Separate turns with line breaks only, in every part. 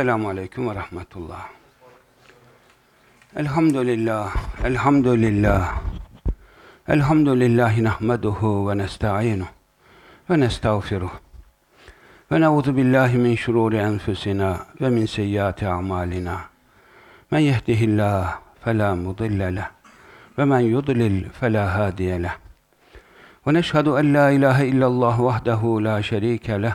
Esselamu Aleyküm ve Rahmetullah. Elhamdülillah, elhamdülillah. Elhamdülillahi nahmeduhu ve nesta'inuh ve nestağfiruh. Ve ne'udhu billahi min şururi enfusina ve min seyyiati a'malina. Men yehdihillah fela mudille leh ve men yudlil fela hadiye leh. Ve neşhedü en la ilahe illallah vahdehu la şerike leh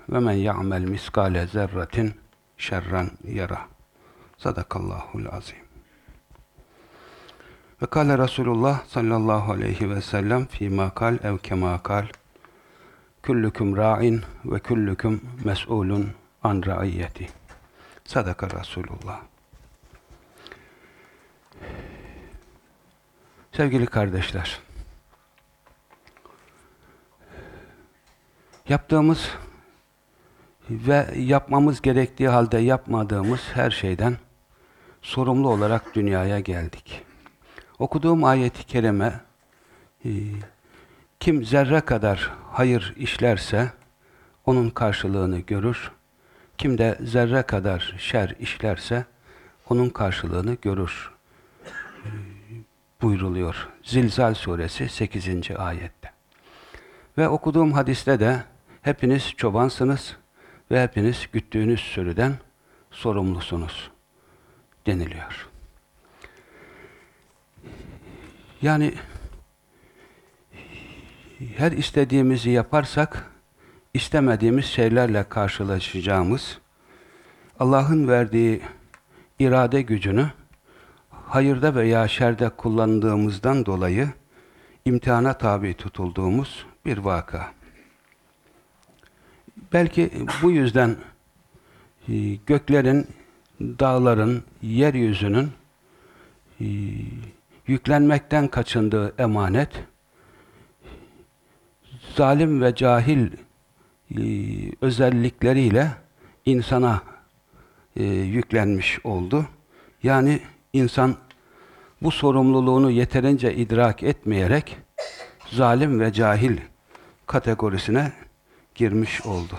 ve men ya'mel miskale zerretin şerran yara. Sadakallahul azim. Ve kâle Resulullah sallallahu aleyhi ve sellem fîmâ kal ev kemâ kal Küllüküm ra'in ve küllüküm mes'ulun an ra'iyyeti. Sadaka Resulullah. Sevgili kardeşler, yaptığımız ve yapmamız gerektiği halde yapmadığımız her şeyden sorumlu olarak dünyaya geldik. Okuduğum ayeti kerime e, kim zerre kadar hayır işlerse onun karşılığını görür. Kim de zerre kadar şer işlerse onun karşılığını görür. E, buyruluyor. Zilzal suresi 8. ayette. Ve okuduğum hadiste de hepiniz çobansınız ve hepiniz güttüğünüz sürüden sorumlusunuz deniliyor. Yani her istediğimizi yaparsak istemediğimiz şeylerle karşılaşacağımız Allah'ın verdiği irade gücünü hayırda veya şerde kullandığımızdan dolayı imtihana tabi tutulduğumuz bir vaka. Belki bu yüzden e, göklerin, dağların, yeryüzünün e, yüklenmekten kaçındığı emanet zalim ve cahil e, özellikleriyle insana yüklenmiş oldu. Yani insan bu sorumluluğunu yeterince idrak etmeyerek zalim ve cahil kategorisine girmiş oldu.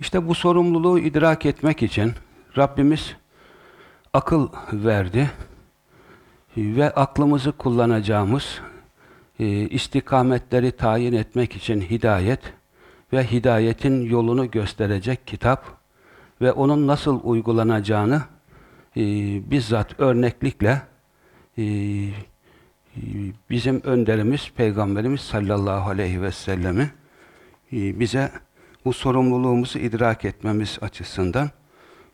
İşte bu sorumluluğu idrak etmek için Rabbimiz akıl verdi ve aklımızı kullanacağımız e, istikametleri tayin etmek için hidayet ve hidayetin yolunu gösterecek kitap ve onun nasıl uygulanacağını e, bizzat örneklikle e, bizim önderimiz Peygamberimiz sallallahu aleyhi ve sellemi bize bu sorumluluğumuzu idrak etmemiz açısından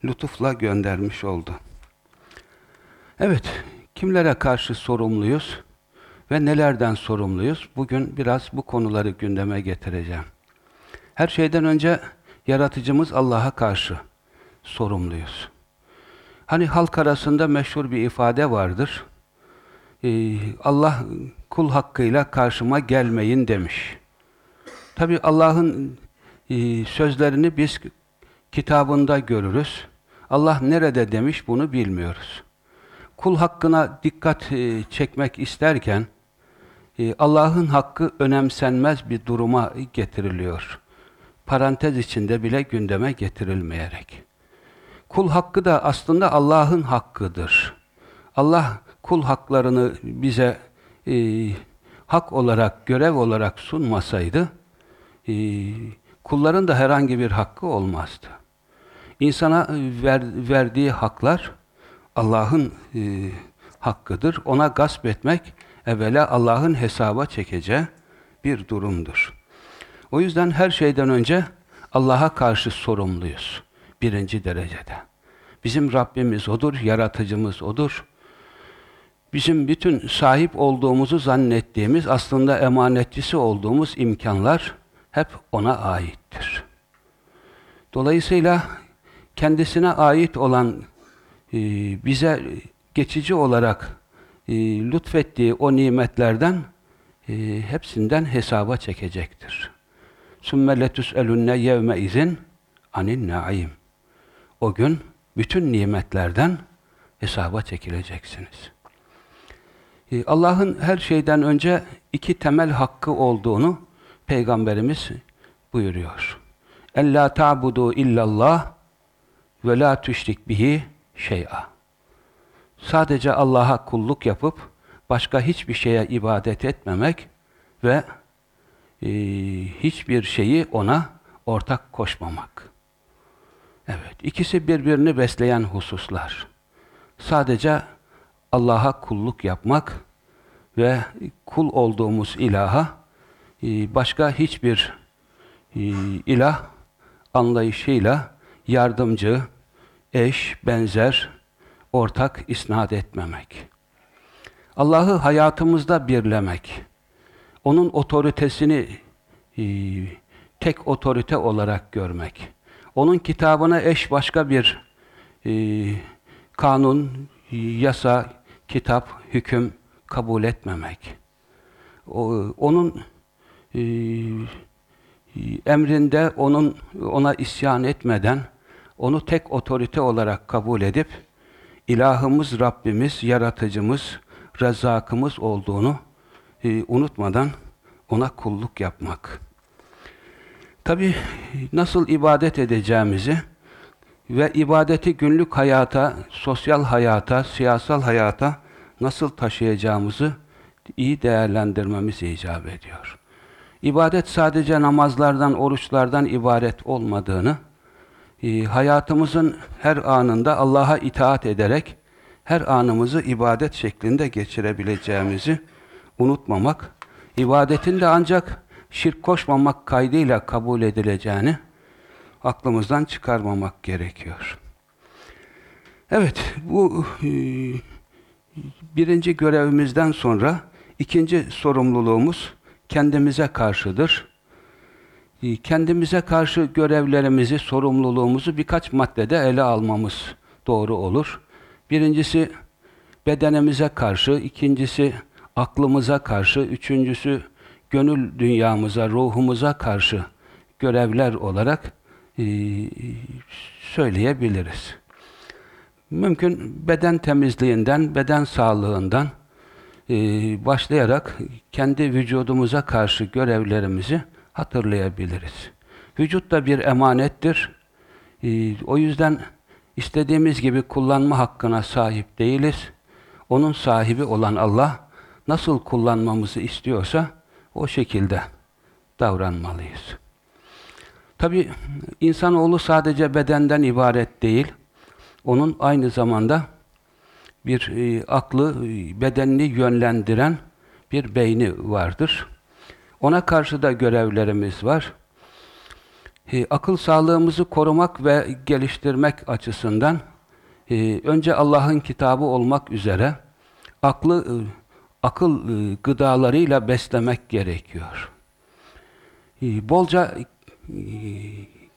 lütufla göndermiş oldu. Evet, kimlere karşı sorumluyuz ve nelerden sorumluyuz? Bugün biraz bu konuları gündeme getireceğim. Her şeyden önce yaratıcımız Allah'a karşı sorumluyuz. Hani halk arasında meşhur bir ifade vardır. Ee, Allah kul hakkıyla karşıma gelmeyin demiş. Tabi Allah'ın e, sözlerini biz kitabında görürüz. Allah nerede demiş bunu bilmiyoruz. Kul hakkına dikkat e, çekmek isterken e, Allah'ın hakkı önemsenmez bir duruma getiriliyor. Parantez içinde bile gündeme getirilmeyerek. Kul hakkı da aslında Allah'ın hakkıdır. Allah kul haklarını bize e, hak olarak, görev olarak sunmasaydı, kulların da herhangi bir hakkı olmazdı. İnsana ver, verdiği haklar Allah'ın e, hakkıdır. Ona gasp etmek evvela Allah'ın hesaba çekeceği bir durumdur. O yüzden her şeyden önce Allah'a karşı sorumluyuz. Birinci derecede. Bizim Rabbimiz O'dur, yaratıcımız O'dur. Bizim bütün sahip olduğumuzu zannettiğimiz, aslında emanetçisi olduğumuz imkanlar hep ona aittir. Dolayısıyla kendisine ait olan e, bize geçici olarak e, lütfettiği o nimetlerden e, hepsinden hesaba çekecektir. ثُمَّ لَتُسْأَلُنَّ يَوْمَ izin anin naim. O gün bütün nimetlerden hesaba çekileceksiniz. E, Allah'ın her şeyden önce iki temel hakkı olduğunu Peygamberimiz buyuruyor. Ella ta'budu illallah ve la tüşrik bihi şey'a. Sadece Allah'a kulluk yapıp başka hiçbir şeye ibadet etmemek ve e, hiçbir şeyi ona ortak koşmamak. Evet, ikisi birbirini besleyen hususlar. Sadece Allah'a kulluk yapmak ve kul olduğumuz ilaha başka hiçbir e, ilah anlayışıyla yardımcı, eş, benzer, ortak isnat etmemek. Allah'ı hayatımızda birlemek, onun otoritesini e, tek otorite olarak görmek, onun kitabına eş başka bir e, kanun, yasa, kitap, hüküm kabul etmemek, onun e, emrinde onun ona isyan etmeden onu tek otorite olarak kabul edip ilahımız Rabbimiz, yaratıcımız, rezzakımız olduğunu e, unutmadan ona kulluk yapmak. Tabi nasıl ibadet edeceğimizi ve ibadeti günlük hayata, sosyal hayata, siyasal hayata nasıl taşıyacağımızı iyi değerlendirmemiz icap ediyor. İbadet sadece namazlardan, oruçlardan ibaret olmadığını, e, hayatımızın her anında Allah'a itaat ederek her anımızı ibadet şeklinde geçirebileceğimizi unutmamak, ibadetin de ancak şirk koşmamak kaydıyla kabul edileceğini aklımızdan çıkarmamak gerekiyor. Evet, bu e, birinci görevimizden sonra ikinci sorumluluğumuz kendimize karşıdır. E, kendimize karşı görevlerimizi, sorumluluğumuzu birkaç maddede ele almamız doğru olur. Birincisi bedenimize karşı, ikincisi aklımıza karşı, üçüncüsü gönül dünyamıza, ruhumuza karşı görevler olarak e, söyleyebiliriz. Mümkün beden temizliğinden, beden sağlığından başlayarak kendi vücudumuza karşı görevlerimizi hatırlayabiliriz. Vücut da bir emanettir. E, o yüzden istediğimiz gibi kullanma hakkına sahip değiliz. Onun sahibi olan Allah nasıl kullanmamızı istiyorsa o şekilde davranmalıyız. Tabi insanoğlu sadece bedenden ibaret değil, onun aynı zamanda bir e, aklı, e, bedenini yönlendiren bir beyni vardır. Ona karşı da görevlerimiz var. E, akıl sağlığımızı korumak ve geliştirmek açısından e, önce Allah'ın kitabı olmak üzere aklı e, akıl e, gıdalarıyla beslemek gerekiyor. E, bolca e,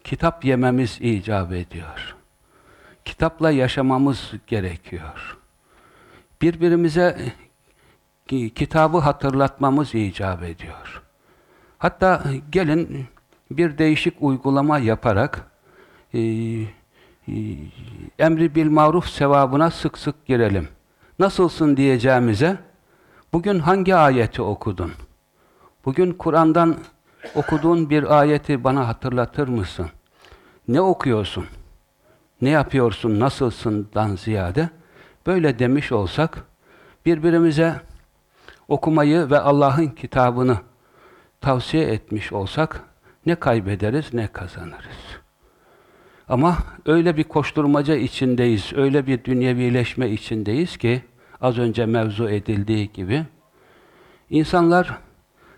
kitap yememiz icap ediyor. Kitapla yaşamamız gerekiyor. Birbirimize kitabı hatırlatmamız icap ediyor. Hatta gelin bir değişik uygulama yaparak e, e, emri bil maruf sevabına sık sık girelim. Nasılsın diyeceğimize bugün hangi ayeti okudun? Bugün Kur'an'dan okuduğun bir ayeti bana hatırlatır mısın? Ne okuyorsun? Ne yapıyorsun? Nasılsından ziyade böyle demiş olsak birbirimize okumayı ve Allah'ın kitabını tavsiye etmiş olsak ne kaybederiz ne kazanırız. Ama öyle bir koşturmaca içindeyiz, öyle bir dünyevileşme içindeyiz ki az önce mevzu edildiği gibi insanlar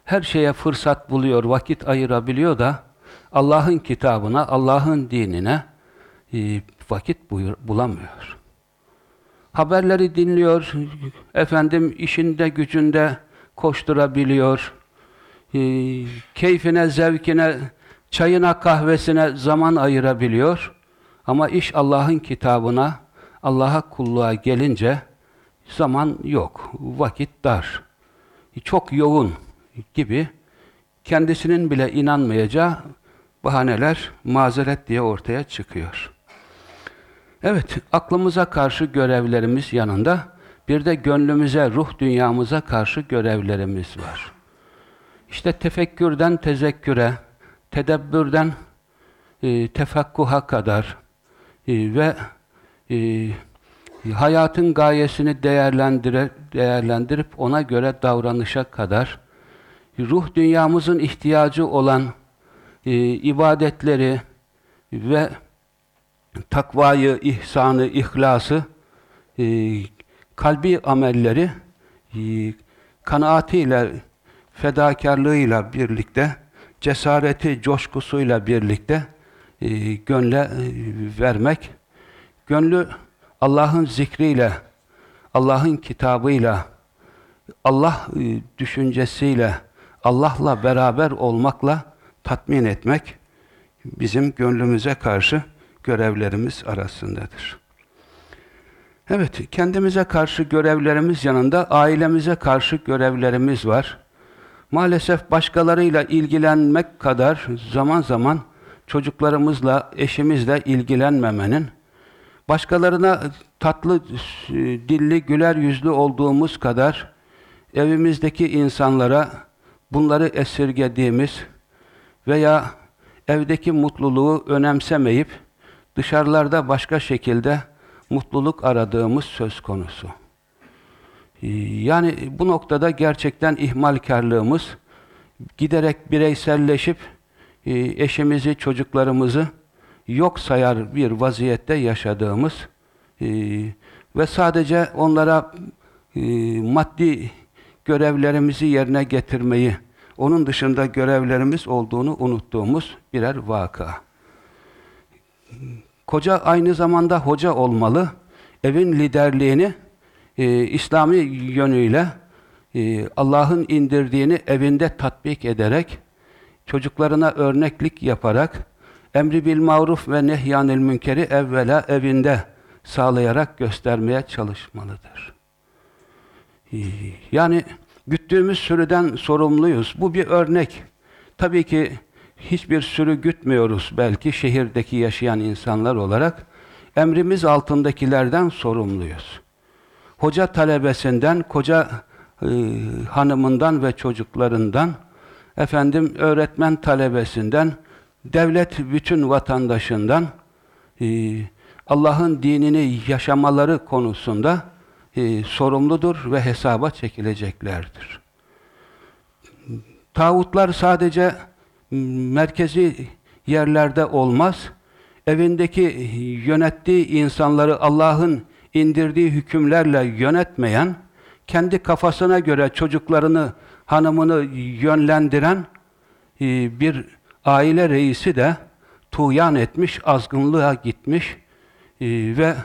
her şeye fırsat buluyor, vakit ayırabiliyor da Allah'ın kitabına, Allah'ın dinine e, vakit bulamıyor. Haberleri dinliyor, efendim işinde gücünde koşturabiliyor, e, keyfine, zevkine, çayına, kahvesine zaman ayırabiliyor. Ama iş Allah'ın kitabına, Allah'a kulluğa gelince zaman yok, vakit dar, çok yoğun gibi kendisinin bile inanmayacağı bahaneler, mazeret diye ortaya çıkıyor. Evet, aklımıza karşı görevlerimiz yanında bir de gönlümüze, ruh dünyamıza karşı görevlerimiz var. İşte tefekkürden tezekküre, tedebbürden e, tefakkuha kadar e, ve e, hayatın gayesini değerlendire, değerlendirip ona göre davranışa kadar ruh dünyamızın ihtiyacı olan e, ibadetleri ve takvayı, ihsanı, ihlası, e, kalbi amelleri e, kanaatiyle, fedakarlığıyla birlikte, cesareti, coşkusuyla birlikte e, gönle e, vermek, gönlü Allah'ın zikriyle, Allah'ın kitabıyla, Allah e, düşüncesiyle, Allah'la beraber olmakla tatmin etmek bizim gönlümüze karşı görevlerimiz arasındadır. Evet, kendimize karşı görevlerimiz yanında ailemize karşı görevlerimiz var. Maalesef başkalarıyla ilgilenmek kadar zaman zaman çocuklarımızla, eşimizle ilgilenmemenin, başkalarına tatlı e, dilli, güler yüzlü olduğumuz kadar evimizdeki insanlara bunları esirgediğimiz veya evdeki mutluluğu önemsemeyip dışarılarda başka şekilde mutluluk aradığımız söz konusu. Ee, yani bu noktada gerçekten ihmalkarlığımız giderek bireyselleşip e, eşimizi, çocuklarımızı yok sayar bir vaziyette yaşadığımız e, ve sadece onlara e, maddi görevlerimizi yerine getirmeyi, onun dışında görevlerimiz olduğunu unuttuğumuz birer vaka. Koca aynı zamanda hoca olmalı. Evin liderliğini e, İslami yönüyle e, Allah'ın indirdiğini evinde tatbik ederek, çocuklarına örneklik yaparak, emri bil maruf ve nehyanil münkeri evvela evinde sağlayarak göstermeye çalışmalıdır. E, yani güttüğümüz sürüden sorumluyuz. Bu bir örnek. Tabii ki hiçbir sürü gütmüyoruz belki şehirdeki yaşayan insanlar olarak. Emrimiz altındakilerden sorumluyuz. Hoca talebesinden, koca e, hanımından ve çocuklarından, efendim öğretmen talebesinden, devlet bütün vatandaşından e, Allah'ın dinini yaşamaları konusunda e, sorumludur ve hesaba çekileceklerdir. Tağutlar sadece merkezi yerlerde olmaz. Evindeki yönettiği insanları Allah'ın indirdiği hükümlerle yönetmeyen, kendi kafasına göre çocuklarını, hanımını yönlendiren e, bir aile reisi de tuğyan etmiş, azgınlığa gitmiş e, ve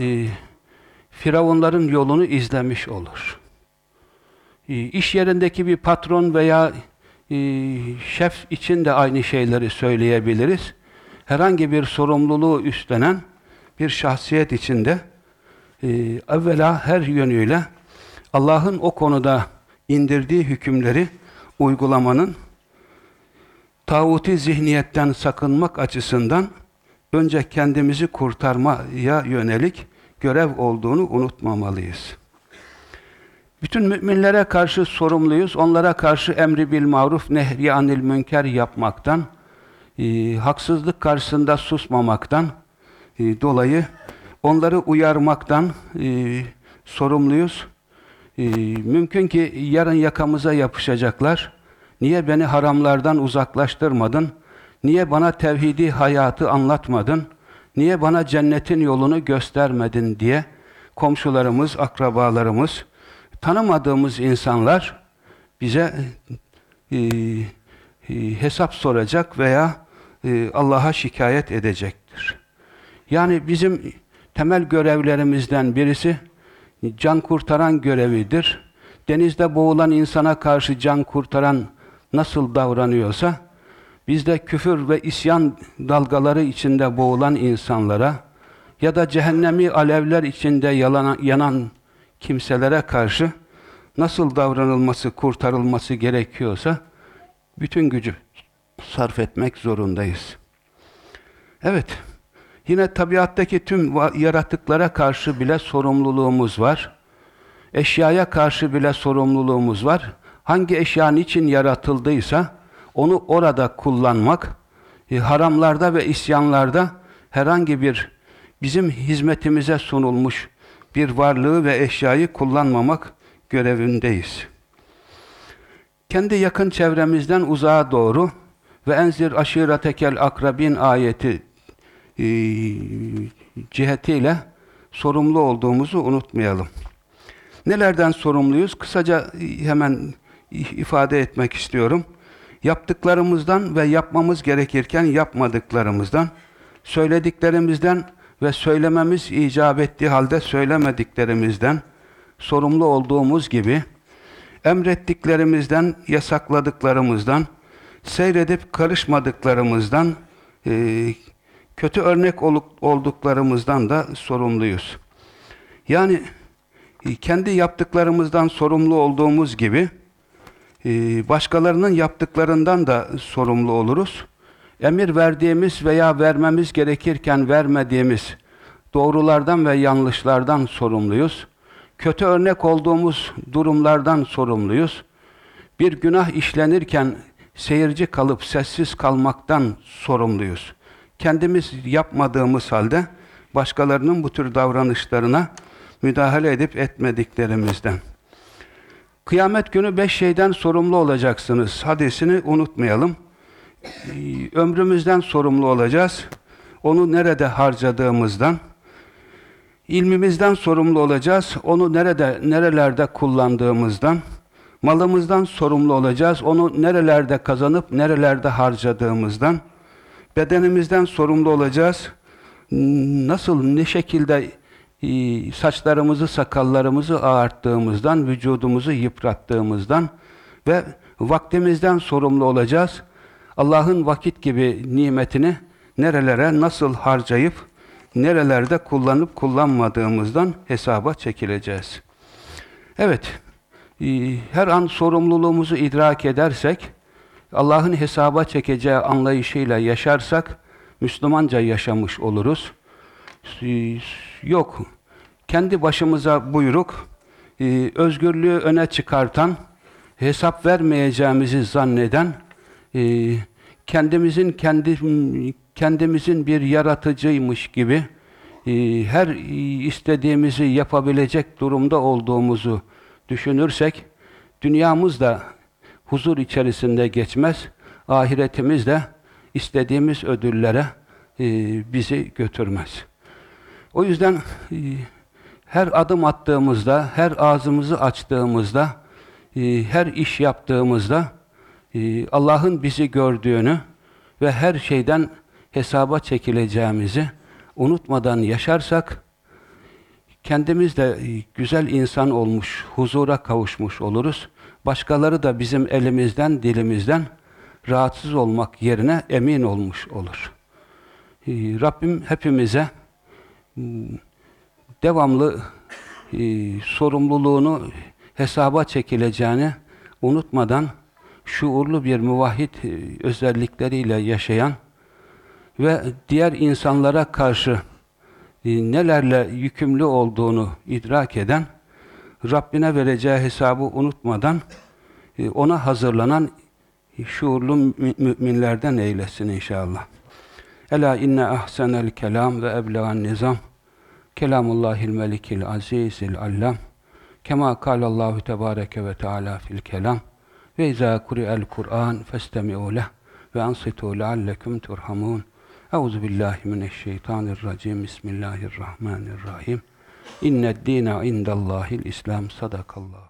e, Firavunların yolunu izlemiş olur. İş yerindeki bir patron veya şef için de aynı şeyleri söyleyebiliriz. Herhangi bir sorumluluğu üstlenen bir şahsiyet içinde evvela her yönüyle Allah'ın o konuda indirdiği hükümleri uygulamanın tağuti zihniyetten sakınmak açısından önce kendimizi kurtarmaya yönelik görev olduğunu unutmamalıyız. Bütün müminlere karşı sorumluyuz. Onlara karşı emri bil maruf, nehri anil münker yapmaktan, e, haksızlık karşısında susmamaktan e, dolayı onları uyarmaktan e, sorumluyuz. E, mümkün ki yarın yakamıza yapışacaklar. Niye beni haramlardan uzaklaştırmadın? Niye bana tevhidi hayatı anlatmadın? Niye bana cennetin yolunu göstermedin diye komşularımız, akrabalarımız, tanımadığımız insanlar bize e, e, hesap soracak veya e, Allah'a şikayet edecektir. Yani bizim temel görevlerimizden birisi can kurtaran görevidir. Denizde boğulan insana karşı can kurtaran nasıl davranıyorsa bizde küfür ve isyan dalgaları içinde boğulan insanlara ya da cehennemi alevler içinde yalana, yanan kimselere karşı nasıl davranılması, kurtarılması gerekiyorsa bütün gücü sarf etmek zorundayız. Evet, yine tabiattaki tüm yaratıklara karşı bile sorumluluğumuz var. Eşyaya karşı bile sorumluluğumuz var. Hangi eşya için yaratıldıysa onu orada kullanmak, e, haramlarda ve isyanlarda herhangi bir bizim hizmetimize sunulmuş bir varlığı ve eşyayı kullanmamak görevindeyiz. Kendi yakın çevremizden uzağa doğru ve enzir aşiretekel akrabin ayeti e, cihetiyle sorumlu olduğumuzu unutmayalım. Nelerden sorumluyuz? Kısaca hemen ifade etmek istiyorum. Yaptıklarımızdan ve yapmamız gerekirken yapmadıklarımızdan, söylediklerimizden ve söylememiz icap ettiği halde söylemediklerimizden sorumlu olduğumuz gibi, emrettiklerimizden, yasakladıklarımızdan, seyredip karışmadıklarımızdan, e, kötü örnek olduklarımızdan da sorumluyuz. Yani e, kendi yaptıklarımızdan sorumlu olduğumuz gibi, e, başkalarının yaptıklarından da sorumlu oluruz. Emir verdiğimiz veya vermemiz gerekirken vermediğimiz doğrulardan ve yanlışlardan sorumluyuz. Kötü örnek olduğumuz durumlardan sorumluyuz. Bir günah işlenirken seyirci kalıp sessiz kalmaktan sorumluyuz. Kendimiz yapmadığımız halde başkalarının bu tür davranışlarına müdahale edip etmediklerimizden. Kıyamet günü beş şeyden sorumlu olacaksınız. Hadisini unutmayalım. Ee, ömrümüzden sorumlu olacağız. Onu nerede harcadığımızdan, ilmimizden sorumlu olacağız. Onu nerede, nerelerde kullandığımızdan, malımızdan sorumlu olacağız. Onu nerelerde kazanıp nerelerde harcadığımızdan, bedenimizden sorumlu olacağız. Nasıl, ne şekilde e, saçlarımızı, sakallarımızı ağarttığımızdan, vücudumuzu yıprattığımızdan ve vaktimizden sorumlu olacağız. Allah'ın vakit gibi nimetini nerelere nasıl harcayıp nerelerde kullanıp kullanmadığımızdan hesaba çekileceğiz. Evet, e, her an sorumluluğumuzu idrak edersek, Allah'ın hesaba çekeceği anlayışıyla yaşarsak, Müslümanca yaşamış oluruz. E, yok, kendi başımıza buyruk, e, özgürlüğü öne çıkartan, hesap vermeyeceğimizi zanneden, kendimizin kendi kendimizin bir yaratıcıymış gibi her istediğimizi yapabilecek durumda olduğumuzu düşünürsek, dünyamız da huzur içerisinde geçmez, ahiretimiz de istediğimiz ödüllere e, bizi götürmez. O yüzden e, her adım attığımızda, her ağzımızı açtığımızda, e, her iş yaptığımızda e, Allah'ın bizi gördüğünü ve her şeyden hesaba çekileceğimizi unutmadan yaşarsak, kendimiz de e, güzel insan olmuş, huzura kavuşmuş oluruz. Başkaları da bizim elimizden, dilimizden rahatsız olmak yerine emin olmuş olur. E, Rabbim hepimize devamlı e, sorumluluğunu hesaba çekileceğini unutmadan şuurlu bir muvahhid özellikleriyle yaşayan ve diğer insanlara karşı e, nelerle yükümlü olduğunu idrak eden, Rabbine vereceği hesabı unutmadan e, ona hazırlanan şuurlu müminlerden eylesin inşallah. Ela inne ahsenel kelam ve eblegan nizam kelamullahil melikil azizil allam kema kalallahu tebareke ve teala fil kelam ve izâ kuri'el Kur'an festemi'u leh ve ansitu leallekum turhamun. Euzu billahi mineşşeytanirracim. Bismillahirrahmanirrahim. İnned dîne indallâhil İslam. Sadakallah.